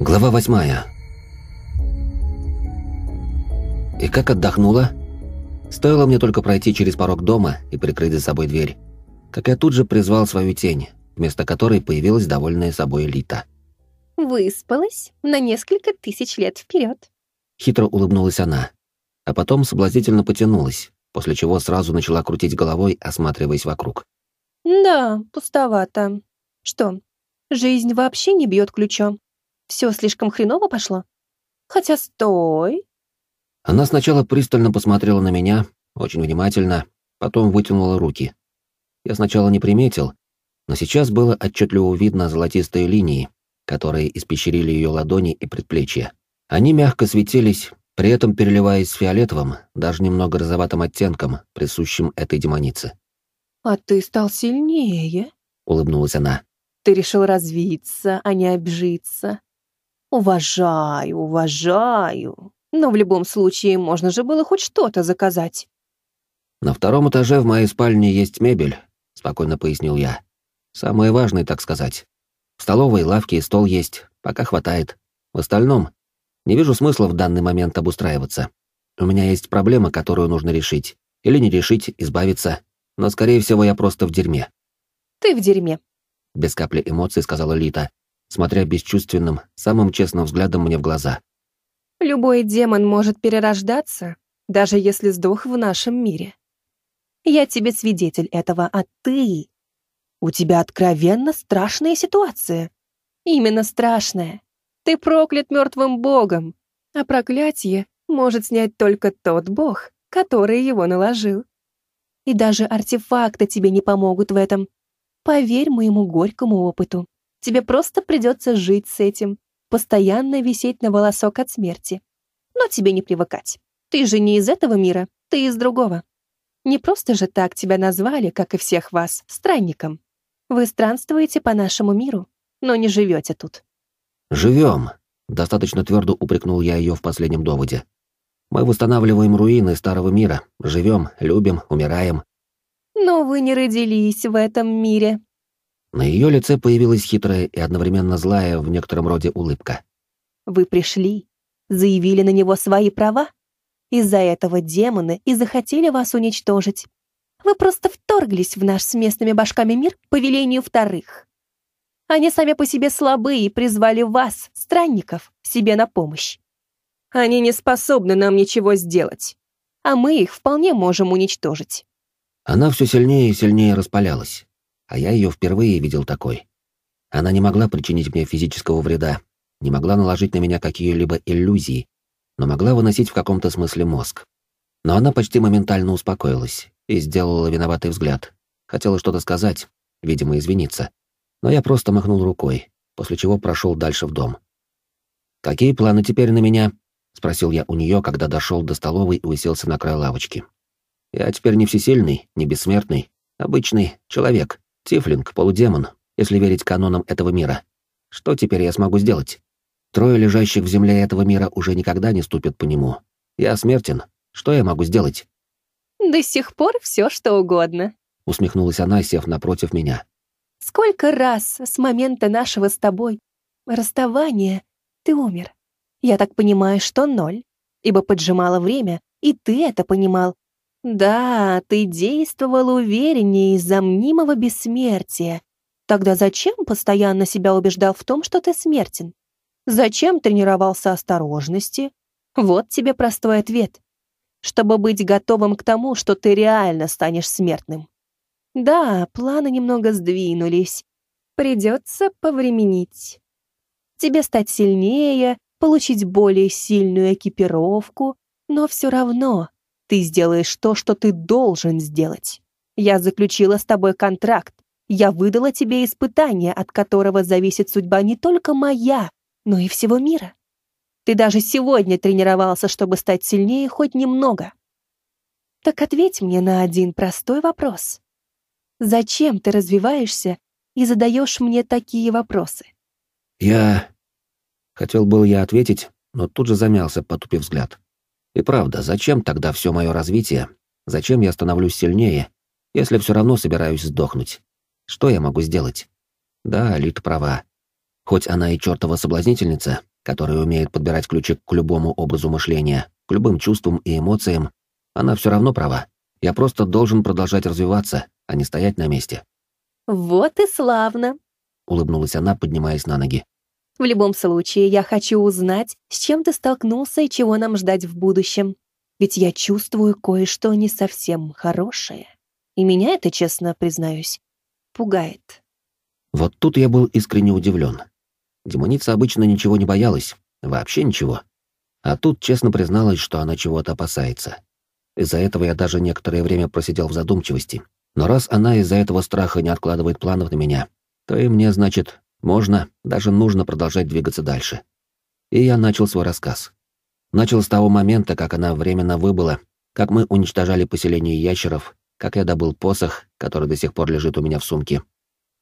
Глава восьмая. И как отдохнула? Стоило мне только пройти через порог дома и прикрыть за собой дверь, как я тут же призвал свою тень, вместо которой появилась довольная собой Лита. Выспалась на несколько тысяч лет вперед. Хитро улыбнулась она, а потом соблазнительно потянулась, после чего сразу начала крутить головой, осматриваясь вокруг. Да, пустовато. Что, жизнь вообще не бьет ключом? Все слишком хреново пошло? Хотя стой. Она сначала пристально посмотрела на меня, очень внимательно, потом вытянула руки. Я сначала не приметил, но сейчас было отчетливо видно золотистые линии, которые испещрили ее ладони и предплечья. Они мягко светились, при этом переливаясь фиолетовым, даже немного розоватым оттенком, присущим этой демонице. «А ты стал сильнее», — улыбнулась она. «Ты решил развиться, а не обжиться. Уважаю, уважаю. Но в любом случае можно же было хоть что-то заказать». «На втором этаже в моей спальне есть мебель», — спокойно пояснил я. «Самое важное, так сказать. В столовой лавки и стол есть, пока хватает. В остальном не вижу смысла в данный момент обустраиваться. У меня есть проблема, которую нужно решить. Или не решить, избавиться, но, скорее всего, я просто в дерьме». «Ты в дерьме», — без капли эмоций сказала Лита, смотря бесчувственным, самым честным взглядом мне в глаза. «Любой демон может перерождаться, даже если сдох в нашем мире. Я тебе свидетель этого, а ты... У тебя откровенно страшная ситуация. Именно страшная. Ты проклят мертвым богом, а проклятие может снять только тот бог, который его наложил. И даже артефакты тебе не помогут в этом. Поверь моему горькому опыту. Тебе просто придется жить с этим, постоянно висеть на волосок от смерти. Но тебе не привыкать. Ты же не из этого мира, ты из другого. Не просто же так тебя назвали, как и всех вас, странником. Вы странствуете по нашему миру, но не живете тут. Живем. Достаточно твердо упрекнул я ее в последнем доводе. Мы восстанавливаем руины старого мира, живем, любим, умираем. Но вы не родились в этом мире. На ее лице появилась хитрая и одновременно злая в некотором роде улыбка. Вы пришли, заявили на него свои права. Из-за этого демоны и захотели вас уничтожить. Вы просто вторглись в наш с местными башками мир по велению вторых. Они сами по себе слабые и призвали вас, странников, себе на помощь. Они не способны нам ничего сделать, а мы их вполне можем уничтожить. Она все сильнее и сильнее распалялась, а я ее впервые видел такой. Она не могла причинить мне физического вреда, не могла наложить на меня какие-либо иллюзии, но могла выносить в каком-то смысле мозг. Но она почти моментально успокоилась и сделала виноватый взгляд. Хотела что-то сказать, видимо, извиниться. Но я просто махнул рукой, после чего прошел дальше в дом. «Какие планы теперь на меня?» — спросил я у нее, когда дошел до столовой и уселся на край лавочки. «Я теперь не всесильный, не бессмертный, обычный человек, тифлинг, полудемон, если верить канонам этого мира. Что теперь я смогу сделать? Трое лежащих в земле этого мира уже никогда не ступят по нему. Я смертен. Что я могу сделать?» «До сих пор все, что угодно», — усмехнулась она, сев напротив меня. «Сколько раз с момента нашего с тобой расставания ты умер?» Я так понимаю, что ноль, ибо поджимало время, и ты это понимал. Да, ты действовал увереннее из-за мнимого бессмертия. Тогда зачем постоянно себя убеждал в том, что ты смертен? Зачем тренировался осторожности? Вот тебе простой ответ. Чтобы быть готовым к тому, что ты реально станешь смертным. Да, планы немного сдвинулись. Придется повременить. Тебе стать сильнее, получить более сильную экипировку, но все равно ты сделаешь то, что ты должен сделать. Я заключила с тобой контракт, я выдала тебе испытание, от которого зависит судьба не только моя, но и всего мира. Ты даже сегодня тренировался, чтобы стать сильнее хоть немного. Так ответь мне на один простой вопрос. Зачем ты развиваешься и задаешь мне такие вопросы? Я Хотел был я ответить, но тут же замялся, потупив взгляд. И правда, зачем тогда все мое развитие? Зачем я становлюсь сильнее, если все равно собираюсь сдохнуть? Что я могу сделать? Да, Лит права. Хоть она и чертова соблазнительница, которая умеет подбирать ключи к любому образу мышления, к любым чувствам и эмоциям, она все равно права. Я просто должен продолжать развиваться, а не стоять на месте. «Вот и славно», — улыбнулась она, поднимаясь на ноги. «В любом случае, я хочу узнать, с чем ты столкнулся и чего нам ждать в будущем. Ведь я чувствую кое-что не совсем хорошее. И меня это, честно признаюсь, пугает». Вот тут я был искренне удивлен. Демоница обычно ничего не боялась, вообще ничего. А тут честно призналась, что она чего-то опасается. Из-за этого я даже некоторое время просидел в задумчивости. Но раз она из-за этого страха не откладывает планов на меня, то и мне, значит, можно, даже нужно продолжать двигаться дальше. И я начал свой рассказ. Начал с того момента, как она временно выбыла, как мы уничтожали поселение ящеров, как я добыл посох, который до сих пор лежит у меня в сумке.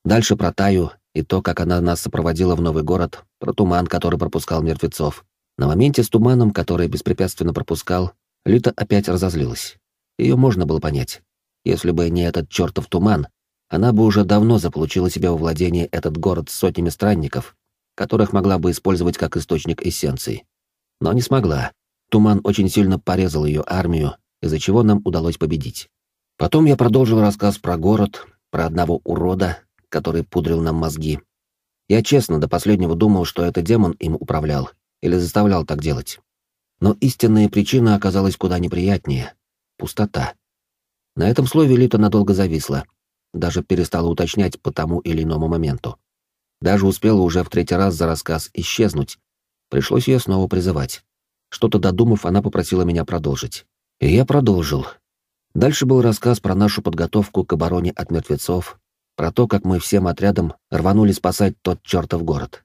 Дальше про Таю и то, как она нас сопроводила в новый город, про туман, который пропускал мертвецов. На моменте с туманом, который беспрепятственно пропускал, Лита опять разозлилась. Ее можно было понять. Если бы не этот чертов туман, она бы уже давно заполучила себе во владение этот город с сотнями странников, которых могла бы использовать как источник эссенции. Но не смогла. Туман очень сильно порезал ее армию, из-за чего нам удалось победить. Потом я продолжил рассказ про город, про одного урода, который пудрил нам мозги. Я честно до последнего думал, что это демон им управлял или заставлял так делать. Но истинная причина оказалась куда неприятнее — пустота. На этом слове Лита надолго зависла, даже перестала уточнять по тому или иному моменту. Даже успела уже в третий раз за рассказ исчезнуть. Пришлось ее снова призывать. Что-то додумав, она попросила меня продолжить. И я продолжил. Дальше был рассказ про нашу подготовку к обороне от мертвецов, про то, как мы всем отрядом рванули спасать тот чертов город.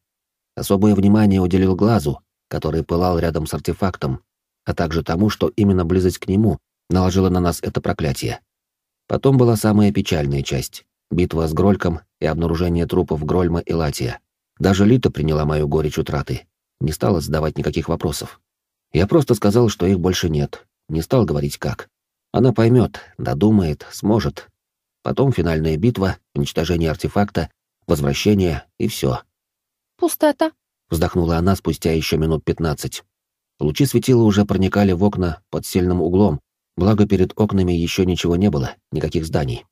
Особое внимание уделил глазу, который пылал рядом с артефактом, а также тому, что именно близость к нему наложила на нас это проклятие. Потом была самая печальная часть — битва с Грольком и обнаружение трупов Грольма и Латия. Даже Лита приняла мою горечь утраты, не стала задавать никаких вопросов. Я просто сказал, что их больше нет, не стал говорить как. Она поймет, додумает, сможет. Потом финальная битва, уничтожение артефакта, возвращение и все. «Пустота», — вздохнула она спустя еще минут пятнадцать. Лучи светила уже проникали в окна под сильным углом, благо перед окнами еще ничего не было, никаких зданий.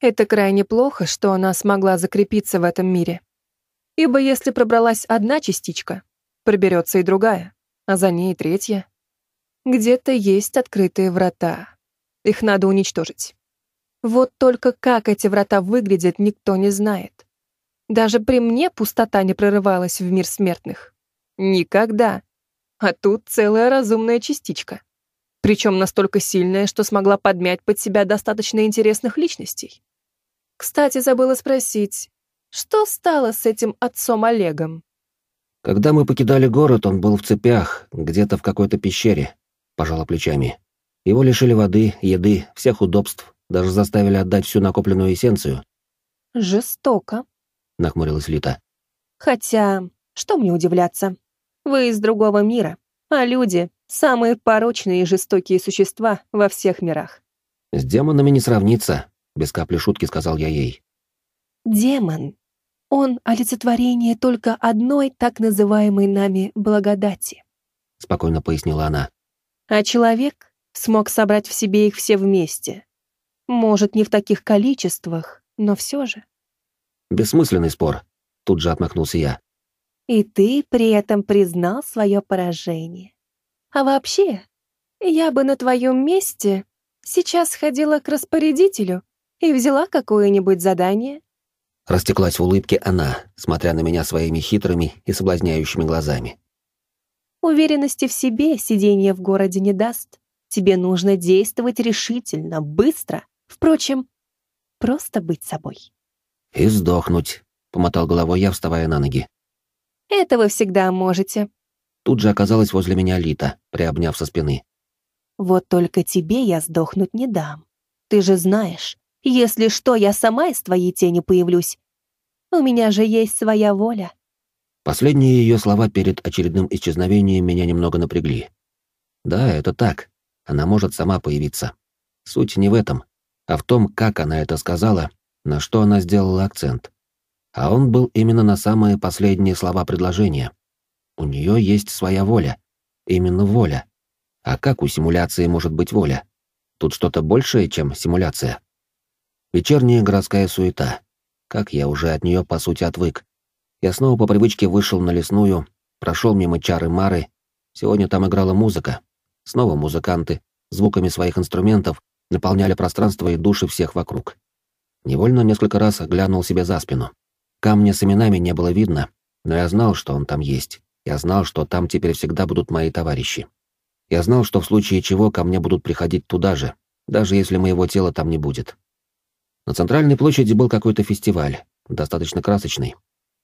Это крайне плохо, что она смогла закрепиться в этом мире. Ибо если пробралась одна частичка, проберется и другая, а за ней и третья. Где-то есть открытые врата. Их надо уничтожить. Вот только как эти врата выглядят, никто не знает. Даже при мне пустота не прорывалась в мир смертных. Никогда. А тут целая разумная частичка. Причем настолько сильная, что смогла подмять под себя достаточно интересных личностей. Кстати, забыла спросить, что стало с этим отцом Олегом? Когда мы покидали город, он был в цепях, где-то в какой-то пещере, пожала плечами. Его лишили воды, еды, всех удобств, даже заставили отдать всю накопленную эссенцию. Жестоко, — нахмурилась Лита. «Хотя, что мне удивляться? Вы из другого мира, а люди — самые порочные и жестокие существа во всех мирах». «С демонами не сравнится», — без капли шутки сказал я ей. «Демон. Он — олицетворение только одной так называемой нами благодати», — спокойно пояснила она. «А человек смог собрать в себе их все вместе. Может, не в таких количествах, но все же». Бессмысленный спор. Тут же отмахнулся я. И ты при этом признал свое поражение. А вообще, я бы на твоем месте сейчас сходила к распорядителю и взяла какое-нибудь задание. Растеклась в улыбке она, смотря на меня своими хитрыми и соблазняющими глазами. Уверенности в себе сидение в городе не даст. Тебе нужно действовать решительно, быстро. Впрочем, просто быть собой. «И сдохнуть», — помотал головой я, вставая на ноги. «Это вы всегда можете». Тут же оказалась возле меня Лита, приобняв со спины. «Вот только тебе я сдохнуть не дам. Ты же знаешь, если что, я сама из твоей тени появлюсь. У меня же есть своя воля». Последние ее слова перед очередным исчезновением меня немного напрягли. Да, это так. Она может сама появиться. Суть не в этом, а в том, как она это сказала на что она сделала акцент. А он был именно на самые последние слова предложения. У нее есть своя воля. Именно воля. А как у симуляции может быть воля? Тут что-то большее, чем симуляция. Вечерняя городская суета. Как я уже от нее, по сути, отвык. Я снова по привычке вышел на лесную, прошел мимо чары Мары. Сегодня там играла музыка. Снова музыканты, звуками своих инструментов, наполняли пространство и души всех вокруг. Невольно несколько раз глянул себе за спину. Камня с именами не было видно, но я знал, что он там есть. Я знал, что там теперь всегда будут мои товарищи. Я знал, что в случае чего ко мне будут приходить туда же, даже если моего тела там не будет. На центральной площади был какой-то фестиваль, достаточно красочный.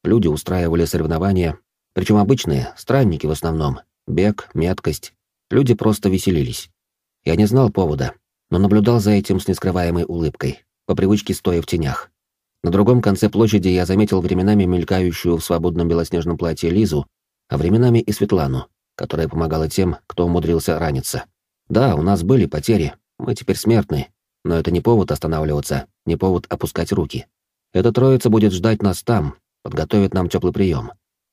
Люди устраивали соревнования, причем обычные, странники в основном, бег, меткость. Люди просто веселились. Я не знал повода, но наблюдал за этим с нескрываемой улыбкой, по привычке стоя в тенях. На другом конце площади я заметил временами мелькающую в свободном белоснежном платье Лизу, а временами и Светлану, которая помогала тем, кто умудрился раниться. Да, у нас были потери, мы теперь смертны, но это не повод останавливаться, не повод опускать руки. Эта троица будет ждать нас там, подготовит нам теплый прием.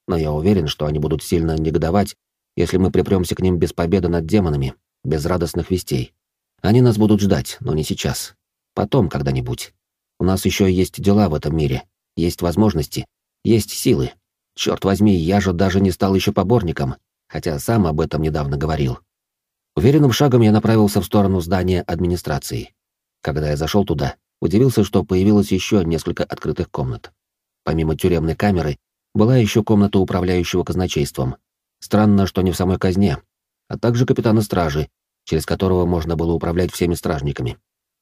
Но я уверен, что они будут сильно негодовать, если мы припремся к ним без победы над демонами, без радостных вестей. Они нас будут ждать, но не сейчас. Потом когда-нибудь. У нас еще есть дела в этом мире, есть возможности, есть силы. Черт возьми, я же даже не стал еще поборником, хотя сам об этом недавно говорил. Уверенным шагом я направился в сторону здания администрации. Когда я зашел туда, удивился, что появилось еще несколько открытых комнат. Помимо тюремной камеры, была еще комната управляющего казначейством. Странно, что не в самой казне, а также капитана стражи, через которого можно было управлять всеми стражниками.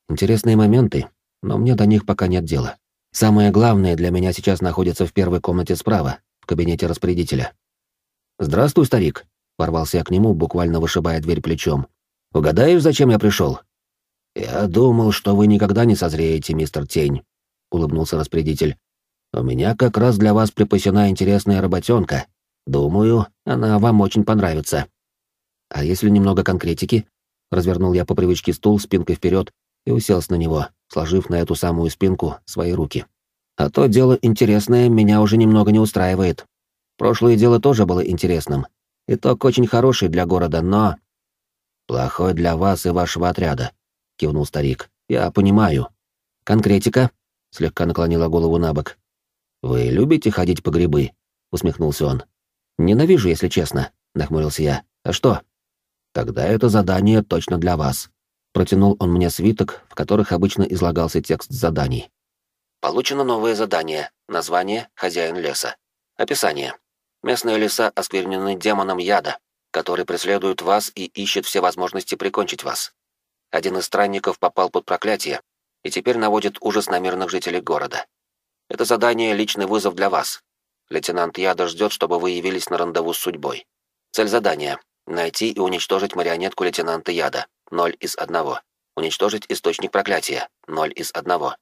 Интересные моменты, но мне до них пока нет дела. Самое главное для меня сейчас находится в первой комнате справа, кабинете распорядителя. «Здравствуй, старик», — ворвался я к нему, буквально вышибая дверь плечом. «Угадаешь, зачем я пришел?» «Я думал, что вы никогда не созреете, мистер Тень», — улыбнулся распорядитель. «У меня как раз для вас припасена интересная работенка. Думаю, она вам очень понравится». «А если немного конкретики?» Развернул я по привычке стул спинкой вперед и уселся на него, сложив на эту самую спинку свои руки. «А то дело интересное меня уже немного не устраивает. Прошлое дело тоже было интересным. Итог очень хороший для города, но...» «Плохой для вас и вашего отряда», — кивнул старик. «Я понимаю». «Конкретика?» — слегка наклонила голову на бок. «Вы любите ходить по грибы?» — усмехнулся он. «Ненавижу, если честно», — нахмурился я. «А что?» «Тогда это задание точно для вас». Протянул он мне свиток, в которых обычно излагался текст заданий. Получено новое задание. Название «Хозяин леса». Описание. Местные леса осквернены демоном яда, который преследует вас и ищет все возможности прикончить вас. Один из странников попал под проклятие и теперь наводит ужас на мирных жителей города. Это задание — личный вызов для вас. Лейтенант Яда ждет, чтобы вы явились на рандеву с судьбой. Цель задания — найти и уничтожить марионетку лейтенанта Яда. Ноль из одного. Уничтожить источник проклятия. Ноль из одного.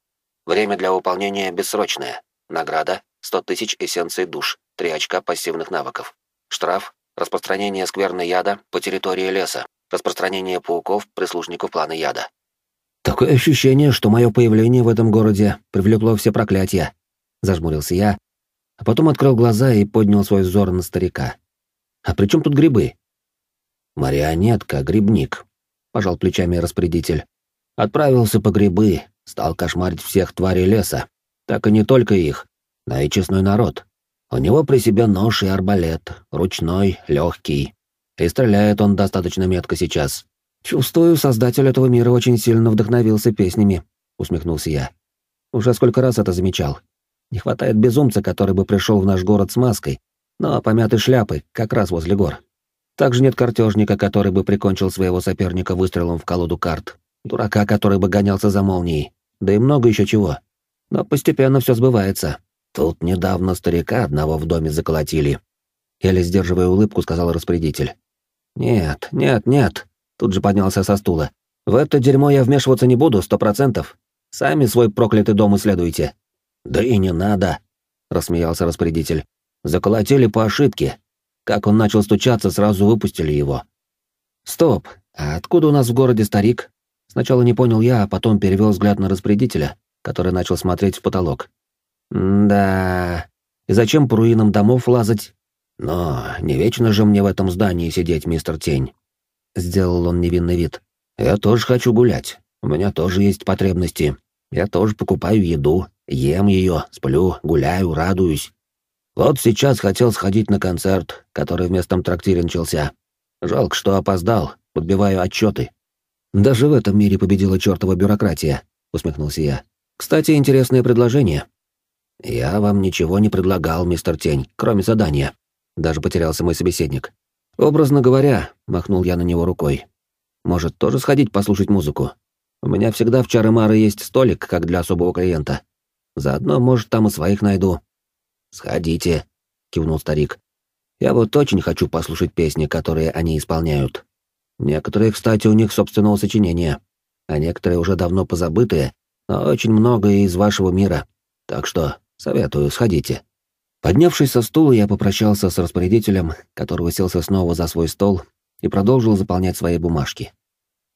Время для выполнения бессрочное. Награда — 100 тысяч эссенций душ, 3 очка пассивных навыков. Штраф — распространение скверны яда по территории леса, распространение пауков, прислужников плана яда. «Такое ощущение, что мое появление в этом городе привлекло все проклятия», — зажмурился я, а потом открыл глаза и поднял свой взор на старика. «А при чем тут грибы?» «Марионетка, грибник», — пожал плечами распорядитель. «Отправился по грибы, стал кошмарить всех тварей леса. Так и не только их, но и честной народ. У него при себе нож и арбалет, ручной, легкий. И стреляет он достаточно метко сейчас. Чувствую, создатель этого мира очень сильно вдохновился песнями, усмехнулся я. Уже сколько раз это замечал. Не хватает безумца, который бы пришел в наш город с маской, но помятой шляпой, как раз возле гор. Также нет картежника, который бы прикончил своего соперника выстрелом в колоду карт, дурака, который бы гонялся за молнией, да и много еще чего. Но постепенно все сбывается. Тут недавно старика одного в доме заколотили. Еле сдерживая улыбку, сказал распорядитель. «Нет, нет, нет», — тут же поднялся со стула. «В это дерьмо я вмешиваться не буду, сто процентов. Сами свой проклятый дом исследуйте». «Да и не надо», — рассмеялся распорядитель. «Заколотили по ошибке. Как он начал стучаться, сразу выпустили его». «Стоп, а откуда у нас в городе старик?» Сначала не понял я, а потом перевел взгляд на распорядителя, который начал смотреть в потолок. «Да... И зачем по руинам домов лазать? Но не вечно же мне в этом здании сидеть, мистер Тень. Сделал он невинный вид. Я тоже хочу гулять. У меня тоже есть потребности. Я тоже покупаю еду, ем ее, сплю, гуляю, радуюсь. Вот сейчас хотел сходить на концерт, который в местном трактире начался. Жалко, что опоздал, подбиваю отчеты. Даже в этом мире победила чертова бюрократия, усмехнулся я. Кстати, интересное предложение. Я вам ничего не предлагал, мистер Тень, кроме задания. Даже потерялся мой собеседник. Образно говоря, махнул я на него рукой. Может, тоже сходить послушать музыку? У меня всегда в Чарымары есть столик, как для особого клиента. Заодно, может, там и своих найду. Сходите, кивнул старик. Я вот очень хочу послушать песни, которые они исполняют. Некоторые, кстати, у них собственного сочинения, а некоторые уже давно позабытые, но очень многое из вашего мира. Так что советую, сходите. Поднявшись со стула, я попрощался с распорядителем, который уселся снова за свой стол и продолжил заполнять свои бумажки.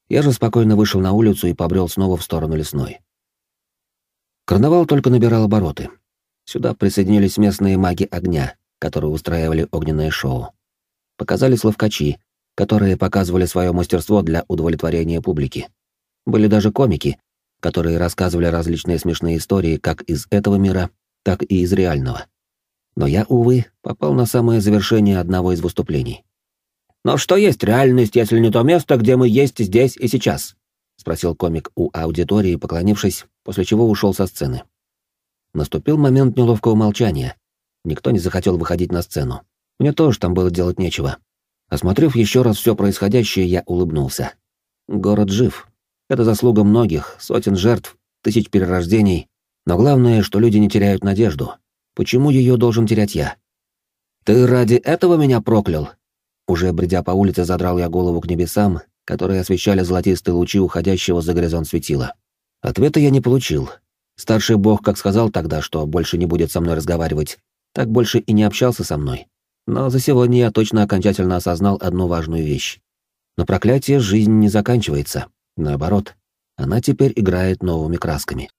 Я же спокойно вышел на улицу и побрел снова в сторону лесной. Карнавал только набирал обороты. Сюда присоединились местные маги огня, которые устраивали огненное шоу. Показались ловкачи, которые показывали свое мастерство для удовлетворения публики. Были даже комики, которые рассказывали различные смешные истории как из этого мира, так и из реального. Но я, увы, попал на самое завершение одного из выступлений. «Но что есть реальность, если не то место, где мы есть здесь и сейчас?» — спросил комик у аудитории, поклонившись, после чего ушел со сцены. Наступил момент неловкого молчания. Никто не захотел выходить на сцену. Мне тоже там было делать нечего. Осмотрев еще раз все происходящее, я улыбнулся. Город жив. Это заслуга многих, сотен жертв, тысяч перерождений. Но главное, что люди не теряют надежду. Почему ее должен терять я? «Ты ради этого меня проклял?» Уже бредя по улице, задрал я голову к небесам, которые освещали золотистые лучи уходящего за горизонт светила. Ответа я не получил. Старший бог как сказал тогда, что больше не будет со мной разговаривать, так больше и не общался со мной. Но за сегодня я точно окончательно осознал одну важную вещь. Но проклятие жизнь не заканчивается. Наоборот, она теперь играет новыми красками.